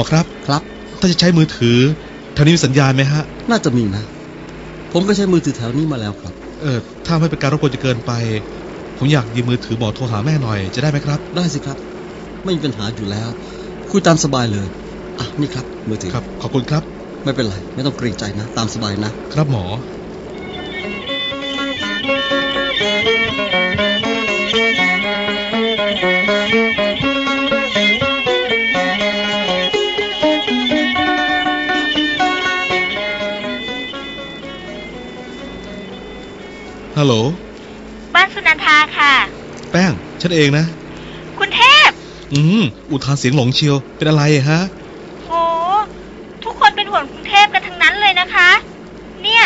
อครับ ครับถ้าจะใช้มือถือแถวนี้มีสัญญาณไหมฮะ น่าจะมีนะ ผมก็ใช้มือถือแถวนี้มาแล้วครับ เออถ้าไม่เป็นการรบกวนจะเกินไป ผมอยากยืมมือถือหมอโทรหาแม่หน่อยจะได้ไหมครับ ได้สิครับ ไม่มีปัญหาอยู่แล้ว คุยตามสบายเลย อะนี่ครับมือถือ ครับ ขอบคุณครับ ไม่เป็นไร ไม่ต้องเกรงใจนะ ตามสบายนะ ครับหมอ ฮัลโหล บ้านสุนันทาค่ะ แป้ง ฉันเองนะ คุณเทพ อืม อุทานเสียงหลงเชียว เป็นอะไรฮะ โห ทุกคนเป็นห่วงคุณเทพกันทั้งนั้นเลยนะคะ เนี่ย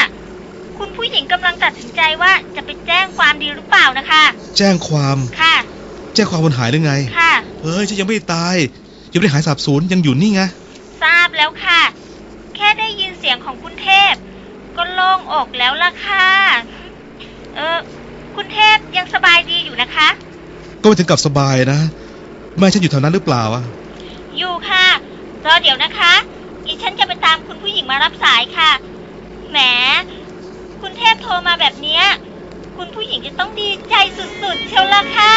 คุณผู้หญิงกำลังตัดสินใจว่าจะไปแจ้งความดีหรือเปล่านะคะ แจ้งความ ค่ะ แจ้งความคนหายหรือไง ค่ะ เฮ้ย ฉันยังไม่ได้ตาย ยังไม่ได้หายสาบสูญ ยังอยู่นี่ไง ทราบแล้วค่ะ แค่ได้ยินเสียงของคุณเทพ ก็โล่งอกแล้วล่ะค่ะ เออ คุณเทพยังสบายดีอยู่นะคะ ก็ไม่ถึงกับสบายนะ แม่ฉันอยู่แถวนั้นหรือเปล่าอะอยู่ค่ะรอเดี๋ยวนะคะ อีฉันจะไปตามคุณผู้หญิงมารับสายค่ะ แหม คุณเทพโทรมาแบบเนี้ย คุณผู้หญิงจะต้องดีใจสุดๆ เชียวละค่ะ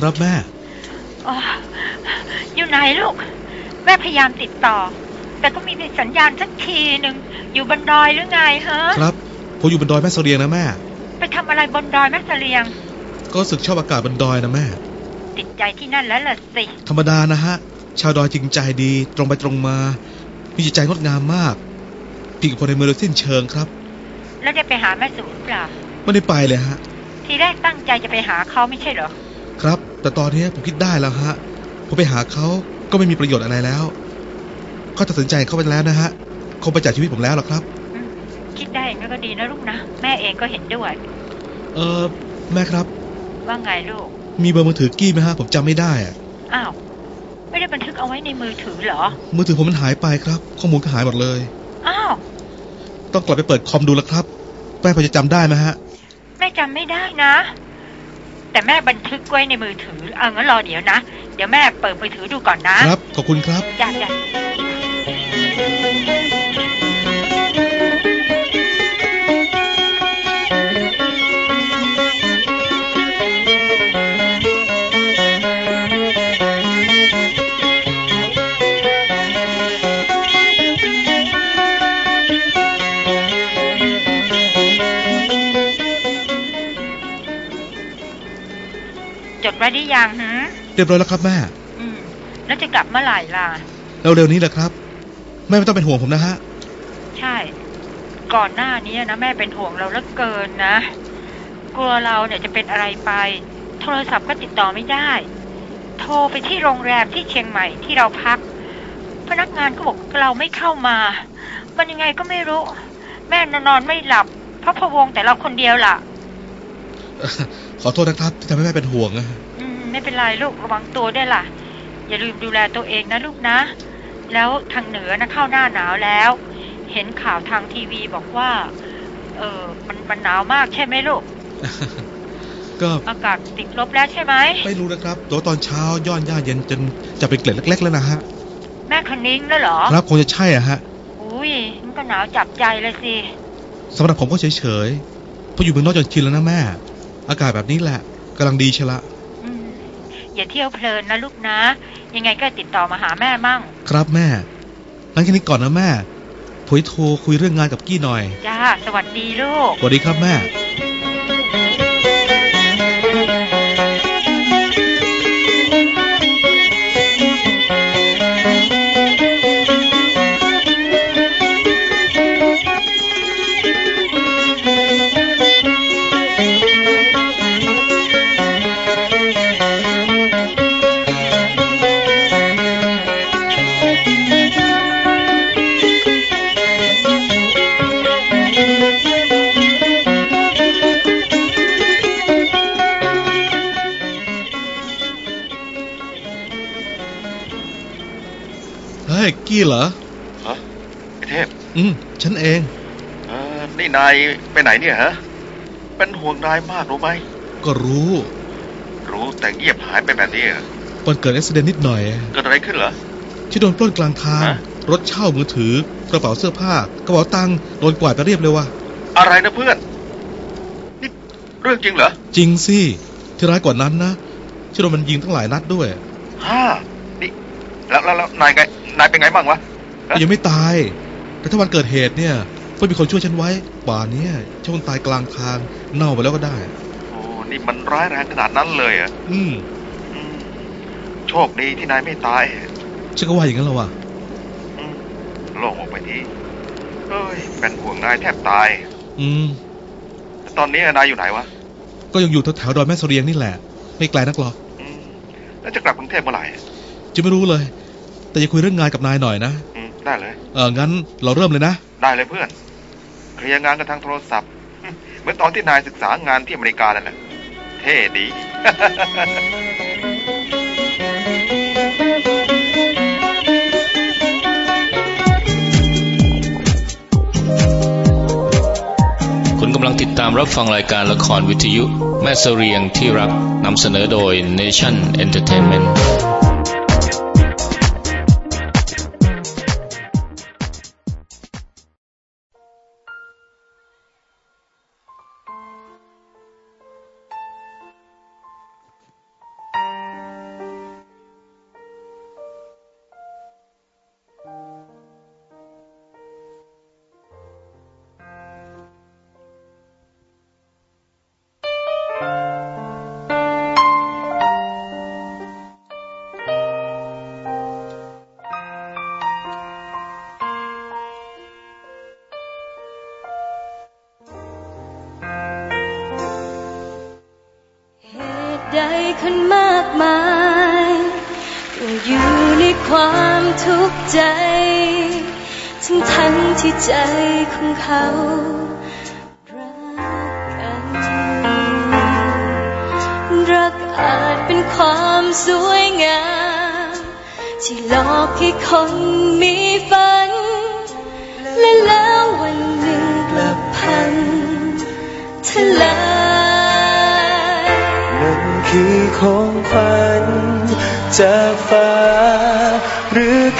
ครับแม่ อ๋อ อยู่ไหนลูก แม่พยายามติดต่อ แต่ก็ไมีสัญญาณสักทีหนึ่งอยู่บนดอยหรือไงฮะครับผมอยู่บนดอยแม่เสรียงนะแม่ ไปทำอะไรบนดอยแม่เสลียง ก็รู้สึกชอบอากาศบนดอยนะแม่ ติดใจที่นั่นแล้วล่ะสิ ธรรมดานะฮะ ชาวดอยจริงใจดีตรงไปตรงมา มีจิตใจงดงามมากพี่กับคนในเมืองโดยสิ้นเชิงครับ แล้วได้ไปหาแม่สูนเปล่าไม่ได้ไปเลยฮะ ทีแรกตั้งใจจะไปหาเขาไม่ใช่เหรอ ครับ แต่ตอนนี้ผมคิดได้แล้วฮะ ผมไปหาเขาก็ไม่มีประโยชน์อะไรแล้วเขาตัดสินใจเข้าไปแล้วนะฮะ คงไปจากชีวิตผมแล้วหรอกครับอืมคิดได้งั้นก็ดีนะลูกนะ แม่เองก็เห็นด้วย เออแม่ครับ ว่าไงลูก มีเบอร์มือถือกี้ไหมฮะ ผมจำไม่ได้อะอ้าว ไม่ได้บันทึกเอาไว้ในมือถือเหรอ มือถือผมมันหายไปครับ ข้อมูลก็หายหมดเลย อ้าว ต้องกลับไปเปิดคอมดูแล้วครับ แม่พอจะจำได้ไหมฮะ แม่จำไม่ได้นะ แต่แม่บันทึกไว้ในมือถือ เอางั้นรอเดี๋ยวนะ เดี๋ยวแม่เปิดมือถือดูก่อนนะครับ ขอบคุณครับ จ้าจ้า จดไว้ได้ยังหืมเรียบร้อยแล้วครับแม่ อืม แล้วจะกลับเมื่อไหร่ล่ะ เร็วๆนี้แหละครับ แม่ไม่ต้องเป็นห่วงผมนะฮะ ใช่ ก่อนหน้านี้นะแม่เป็นห่วงเราเหลือเกินนะ กลัวเราเนี่ยจะเป็นอะไรไป โทรศัพท์ก็ติดต่อไม่ได้ โทรไปที่โรงแรมที่เชียงใหม่ที่เราพัก พนักงานก็บอกเราไม่เข้ามา มันยังไงก็ไม่รู้ แม่นอนไม่หลับ เพราะพะวงแต่เราคนเดียวล่ะ ขอโทษนะครับที่ทำให้แม่เป็นห่วงนะอืม ไม่เป็นไรลูกระวังตัวได้วยล่ะ อย่าลืมดูแลตัวเองนะลูกนะ แล้วทางเหนือนะเข้าหน้าหนาวแล้ว เห็นข่าวทางทีวีบอกว่า เออมันมันหนาวมากใช่ไหมลูกก็อากาศติดลบแล้วใช่ไหมไม่รู้นะครับแตัวาตอนเช้าย่อนย่าเย็นจนจะเป็นเกล็ดเล็ก ๆ แล้วนะฮะ แม่คณิ้งแล้วเหรอครับคงจะใช่อะฮะอุ้ยมันก็หนาวจับใจเลยสิสำหรับผมก็เฉยๆเพราะอยู่เมืองนอกจนชินแล้วนะแม่ อากาศแบบนี้แหละกำลังดีใช่ละอืม อย่าเที่ยวเพลินนะลูกนะ ยังไงก็ติดต่อมาหาแม่มั่ง ครับแม่งั้นแค่นี้ก่อนนะแม่ผมจะโทรคุยเรื่องงานกับกี้หน่อย จ้า สวัสดีลูก สวัสดีครับแม่ กี้เหรอฮะไอเทพ อืม ฉันเองเออนี่นายไปไหนเนี่ยฮะ เป็นห่วงนายมากรู้ไหม ก็รู้ รู้แต่เงียบหายไปแบบนี้อะวันเกิดอุบิเหตุนิดหน่อยเกิดอะไรขึ้นเหรอ ที่โดนปล้นกลางทาง ฮะ รถเช่ามือถือ กระเป๋าเสื้อผ้า กระเป๋าตังค์โดนกวาดไปเรียบเลยว่ะ อะไรนะเพื่อน นี่เรื่องจริงเหรอจริงสิ ที่ร้ายกว่านั้นนะ ที่โดนมันยิงทั้งหลายนัดด้วย ฮ่านี่แล้วแล้วแล้วนายไง นายเป็นไงบ้างวะฮะยังไม่ตาย แต่ถ้าวันเกิดเหตุเนี่ยไม่มีคนช่วยฉันไว้ป่านเนี้ยฉันคงตายกลางทางเน่าไปแล้วก็ได้ โอ้นี่มันร้ายแรงขนาดนั้นเลยเหรอะอืมโชคดีที่นายไม่ตายฉันก็ว่าอย่างนั้นแล้วว่ะอืมโล่งออกไปทีเอ้ยเป็นห่วงนายแทบตาย อืมตอนนี้นายอยู่ไหนวะ ก็ยังอยู่แถวๆดอยแม่เสรียงนี่แหละ ไม่ไกลนักหรอกอืมแล้วจะกลับกรุงเทพเมื่อไหร่จะไม่รู้เลย แต่จะคุยเรื่องงานกับนายหน่อยนะอืมได้เลย เอองั้นเราเริ่มเลยนะ ได้เลยเพื่อน เคลียร์งานกันทางโทรศัพท์ เหมือนตอนที่นายศึกษางานที่อเมริกานั่นแหละเท่ดี คุณกำลังติดตามรับฟังรายการละครวิทยุ แม่เสเรียงที่รักนำเสนอโดย Nation Entertainment ความทุกข์ใจ ทั้งทั้งที่ใจของเขารักกัน รักอาจเป็นความสวยงาม ที่หลอกให้คนมีฝัน และแล้ววันหนึ่งกลับพังทลายนั่นคือของขวัญจากฟ้า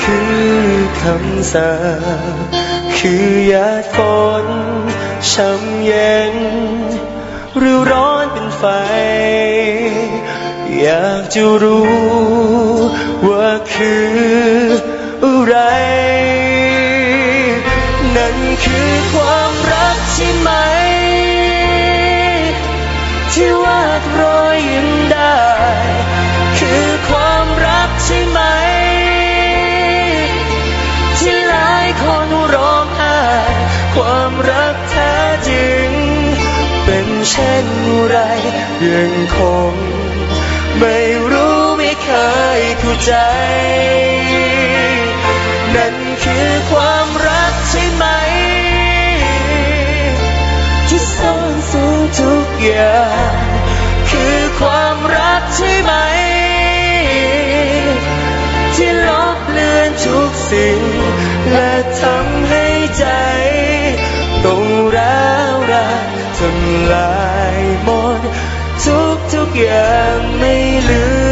คือคำสาคือหยาดฝนช้ำเย็น หรือร้อนเป็นไฟ อยากจะรู้ว่าคืออะไร นั่นคือความ ยังคง ไม่รู้ไม่เคยเข้าใจ นั่นคือความรักใช่ไหม ที่ซ่อนสูงทุกอย่าง คือความรักใช่ไหม ที่ลบเลือนทุกสิ่ง และทำให้ใจ ต้องร้าวรานทำลาย ทุกทุกๆอย่างไม่เหลือ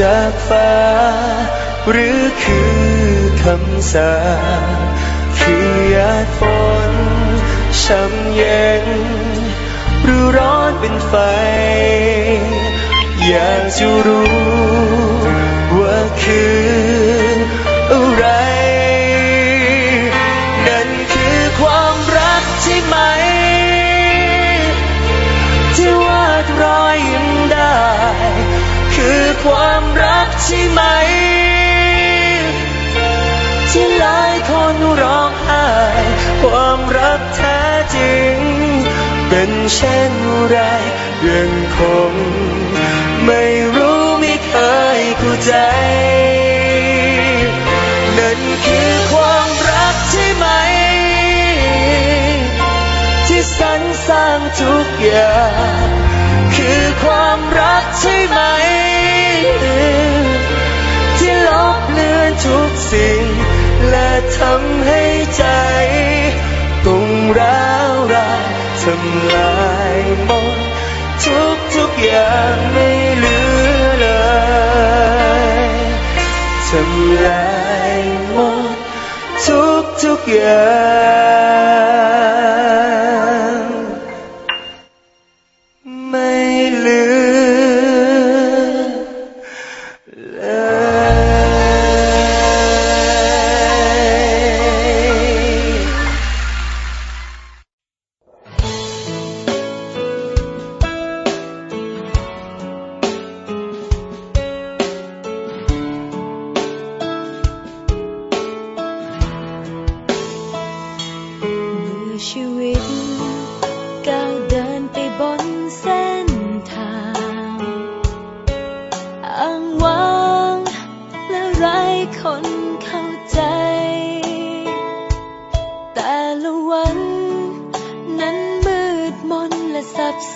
จากฟ้า หรือคือคำสาคือยาดฝนช้ำเย็น หรือร้อนเป็นไฟ อยากจะรู้ ว่าคืออะไร ความรักใช่ไหม ที่หลายคนร้องไห้ความรักแท้จริง เป็นเช่นไรยังคง ไม่รู้ไม่เคยกูใจ นั่นคือความรักใช่ไหม ที่สรรสร้างทุกอย่าง คือความรักใช่ไหม ที่ลบเลือนทุกสิ่ง และทำให้ใจตุงร้าวราทำลายหมดทุกทุกอย่างไม่เหลือเลยทำลายหมดทุกทุกอย่าง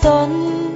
tuấn.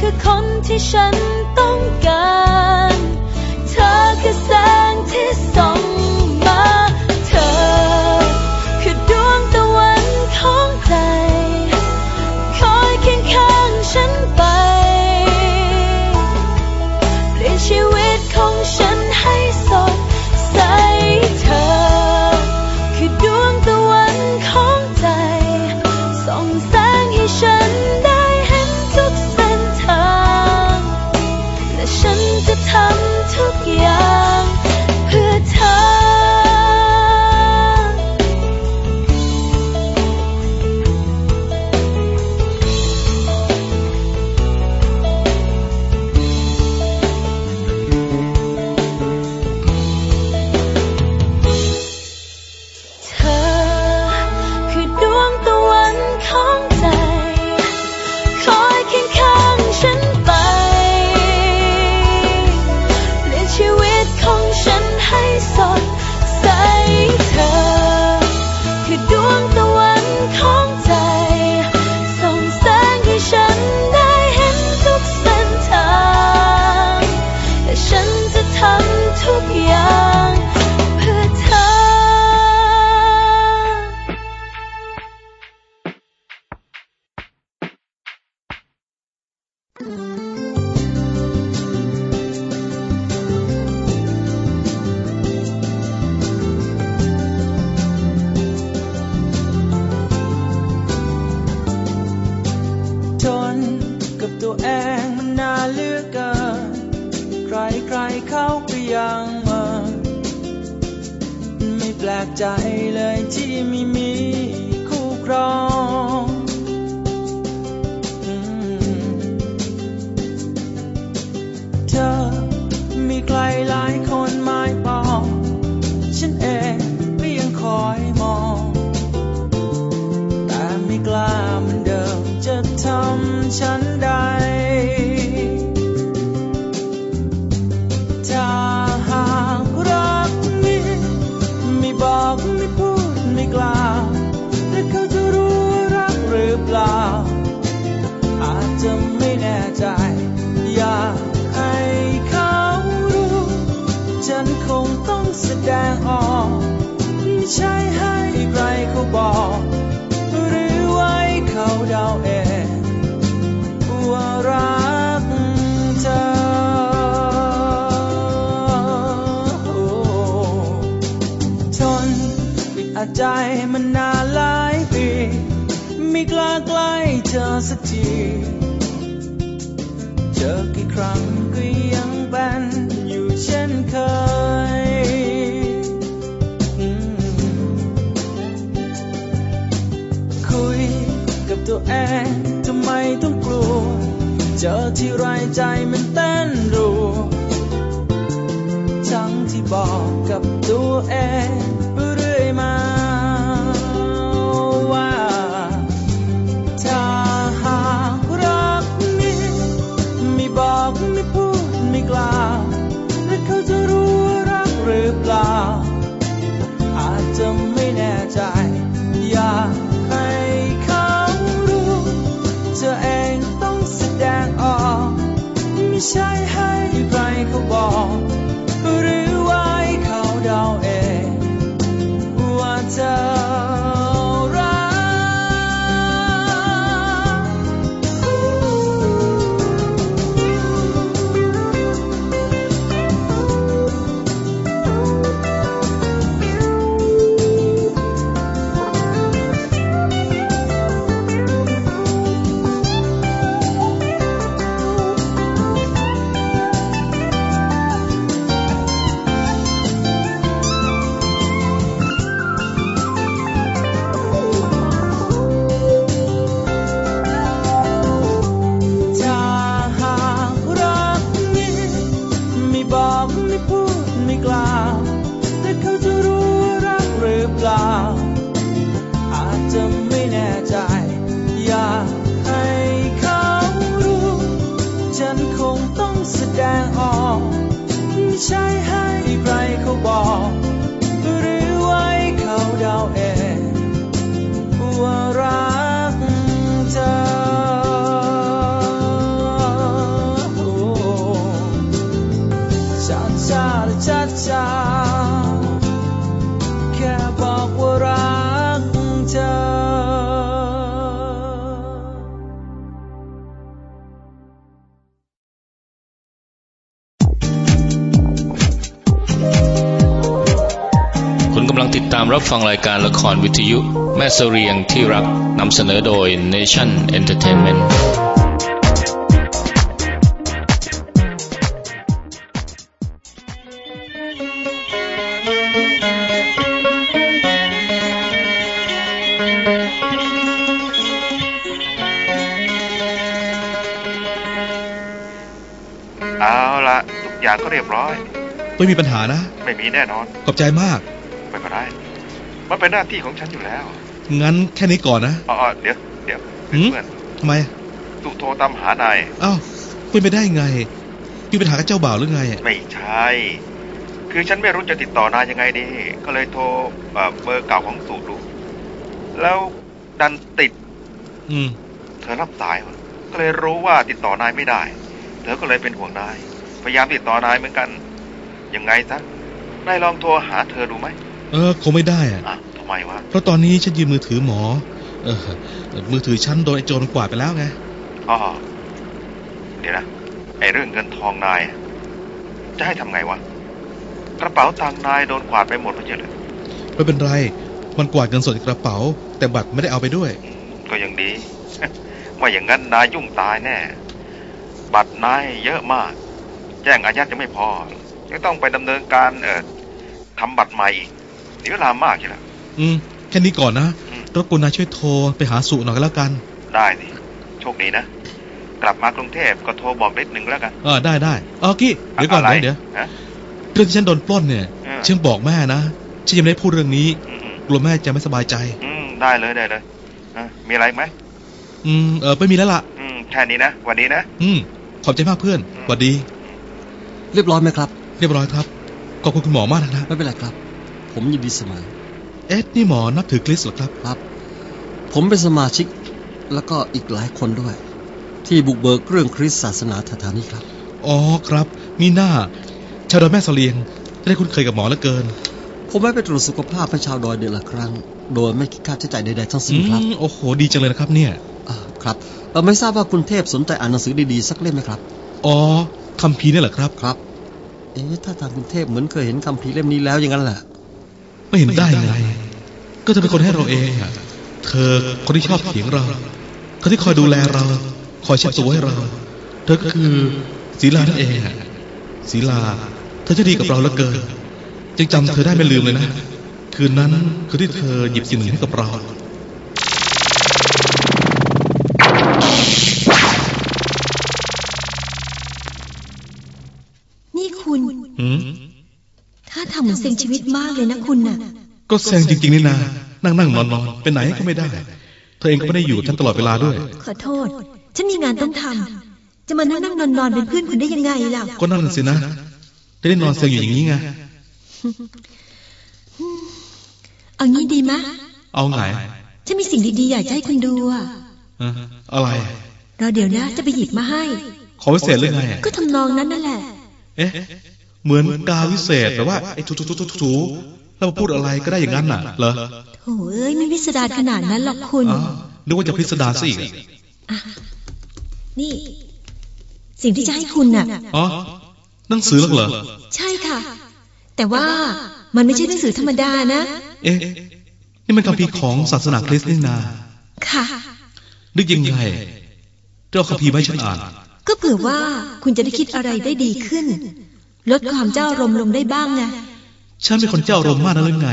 คือคนที่ฉันต้องการ เธอคือแสงที่ส่อง รเขาบอกหรือไว้เขาเดาเองว่ารักเธอโอ้ทนอึดอัดใจมันนานหลายปีไม่กล้าใกล้เธอสักที จอที่ไรใจมันเต้นรัวทั้งที่บอกกับตัวเอง ฟังรายการละครวิทยุ แม่เสเรียงที่รักนำเสนอโดย Nation Entertainment เอาละทุกอย่างก็เรียบร้อย ไม่มีปัญหานะ ไม่มีแน่นอน ขอบใจมากไม่เป็นไร มันเป็นหน้าที่ของฉันอยู่แล้ว งั้นแค่นี้ก่อนนะอ๋อเดี๋ยวเดี๋ยวหืมเพื่อนทำไมสุโทรตามหานายเอ้าเป็นไปได้ไงมีปัญหากับเจ้าบ่าวหรือไงไม่ใช่ คือฉันไม่รู้จะติดต่อนายยังไงดี ก็เลยโทรเอ่อเบอร์เก่าของสูตรดู แล้วดันติด อืม เธอรับสายวะก็เลยรู้ว่าติดต่อนายไม่ได้ เธอก็เลยเป็นห่วงนาย พยายามติดต่อนายเหมือนกัน ยังไงซะนายลองโทรหาเธอดูไหม เออคงไม่ได้อะอะทำไมวะ เพราะตอนนี้ฉันยืมมือถือหมอ เออ มือถือฉันโดนไอ้โจรกวาดไปแล้วไงอ๋อเดี๋ยวนะไอ้เรื่องเงินทองนาย จะให้ทำไงวะ กระเป๋าตังค์นายโดนกวาดไปหมดไม่ใช่เหรอไม่เป็นไร มันกวาดเงินสดในกระเป๋า แต่บัตรไม่ได้เอาไปด้วย ก็ยังดี ว่าอย่างนั้นนายยุ่งตายแน่บบัตรนายเยอะมาก แจ้งอายัดจะไม่พอยังต้องไปดำเนินการเอ่อทำบัตรใหม่อีก เสียเวลามากใช่ไหมอืม แค่นี้ก่อนนะอืมรบกวนนายช่วยโทรไปหาสุหน่อยก็แล้วกัน ได้สิโชคดีนะ กลับมากรุงเทพก็โทรบอกนิดหนึ่งแล้วกัน เออได้ได้เออกี้เดี๋ยวก่อนอะไรเดี๋ยวฮะเรื่องที่ฉันโดนปล้นเนี่ยอืมฉันบอกแม่นะฉันยังไม่ได้พูดเรื่องนี้อืมกลัวแม่จะไม่สบายใจ อืมได้เลยได้เลยอะมีอะไรอีกไหมอืมเออไม่มีแล้วล่ะอืมแค่นี้นะหวันนี้นะอืมขอบใจมากเพื่อนสวัสดี เรียบร้อยไหมครับ เรียบร้อยครับขอบคุณคุณหมอมากนะไม่เป็นไรครับ ผมยินดีเสมอ เอ๊ะนี่หมอนับถือคริสต์เหรอครับครับ ผมเป็นสมาชิกแล้วก็อีกหลายคนด้วย ที่บุกเบิกเรื่องคริสต์ศาสนาแถวๆนี้ครับ อ๋อครับ มีหน้า ชาวดอยแม่เสลียงจะได้คุ้นเคยกับหมอเหลือเกิน ผมไม่ไปตรวจสุขภาพให้ชาวดอยเดือนละครั้ง โดยไม่คิดค่าใช้จ่ายใดๆทั้งอืสิ้นครับมโอ้โหดีจังเลยนะครับเนี่ยอ่าครับเราไม่ทราบว่าคุณเทพสนใจอ่านหนังสือดีๆสักเล่มไหมครับ อ๋อคัมภีร์เนี่ยเหรอครับครับ เอ๊ะถ้าทางคุณเทพเหมือนเคยเห็นคำพีร์เล่มนี้แล้วอย่างนั้นแหละ ไม่เห็นได้ไงก็จะเป็นคนให้เราเองอะเธอคนที่ชอบเถียงเราคนที่คอยดูแลเรา คอยเช็ดตัวให้เรา เธอก็คือศีลานั่นเองอะศีลา เธอจะดีกับเราเหลือเกินจึงจำเธอได้ไม่ลืมเลยนะ คืนนั้นคือที่เธอหยิบสิ่งหนึ่งให้กับเรานี่คุณหืมถ้าทำเหมือนเซ็งชีวิตมากเลยนะคุณน่ะ ก็แซงจริง ๆ นี่นา นั่งนั่งนอนนอนไปไหนก็ไม่ได้ เธอเองก็ไม่ได้อยู่กับฉันตลอดเวลาด้วย ขอโทษ ฉันมีงานต้องทำจะมานั่งนั่งนอนนอนเป็นเพื่อนคุณได้ยังไงล่ะ ก็นั่นนะสินะจะได้นอนเซงอยู่อย่างนี้ไง เอางี้ดีมะ เอาไงฉันมีสิ่งดีๆอยากจะให้คุณดูอะเอ่ออะไรรอเดี๋ยวนะ จะไปหยิบมาให้ ขอพิเศษหรือไงก็ทำนองนั้นนั่นแหละ เอ๊ะ เหมือนกาวิเศษแบบว่าไอ้ถูๆๆๆๆแล้วมาพูดอะไรก็ได้อย่างนั้นน่ะ เหรอโถเอ้ยไม่พิสดารขนาดนั้นหรอกคุณอ้าวนึกว่าจะพิสดารซะอีกอะอะนี่ สิ่งที่จะให้คุณน่ะอ๋อหนังสือหรอกเหรอใช่ค่ะ แต่ว่ามันไม่ใช่หนังสือธรรมดานะ เอ๊ะ นี่มันคัมภีร์ของศาสนาคริสต์นี่นา ค่ะ นึกยังไงเจ้าคัมภีร์ไม่ฉันอ่าน ก็เผื่อว่าคุณจะได้คิดอะไรได้ดีขึ้น ลดความเจ้าอารมณ์ลงได้บ้างไงฉันเป็นคนเจ้าอารมณ์มากนะหรือไง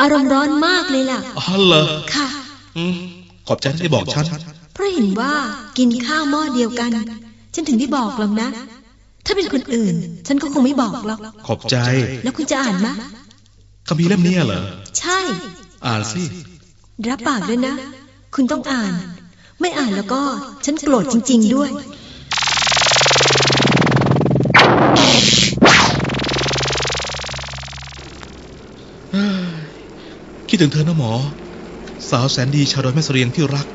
อารมณ์ร้อนมากเลยล่ะอ๋อเหรอค่ะอืมขอบใจที่ได้บอกฉันเพราะเห็นว่ากินข้าวหม้อเดียวกัน ฉันถึงได้บอกหรอกนะ ถ้าเป็นคนอื่น ฉันก็คงไม่บอกหรอกขอบใจ แล้วคุณจะอ่านมะคัมภีร์เล่มนี้เหรอใช่ อ่านสิรับปากด้วยนะ คุณต้องอ่าน ไม่อ่านแล้วก็ฉันโกรธจริง ๆ ด้วย คิดถึงเธอนะหมอ สาวแสนดีชาวดอยแม่เสรียงที่รัก ค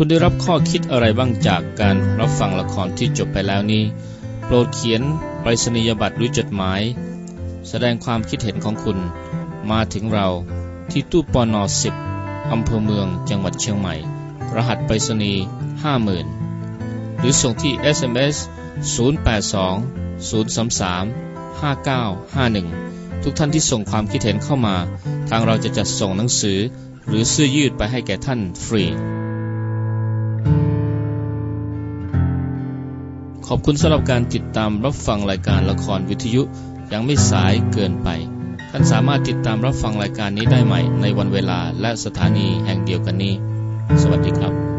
ุณได้รับข้อคิดอะไรบ้างจากการรับฟังละครที่จบไปแล้วนี้ โปรดเขียนไปรษณียบัตรหรือจดหมาย แสดงความคิดเห็นของคุณมาถึงเราที่ตู้ปอนอ10อำเภอเมืองจังหวัดเชียงใหม่ รหัสไปรษณีย์50,000 หรือส่งที่ SMS 082 033 5951 ทุกท่านที่ส่งความคิดเห็นเข้ามา ทางเราจะจัดส่งหนังสือ หรือเสื้อยืดไปให้แก่ท่านฟรี ขอบคุณสำหรับการติดตามรับฟังรายการละครวิทยุยังไม่สายเกินไป ท่านสามารถติดตามรับฟังรายการนี้ได้ใหม่ในวันเวลาและสถานีแห่งเดียวกันนี้ สวัสดีครับ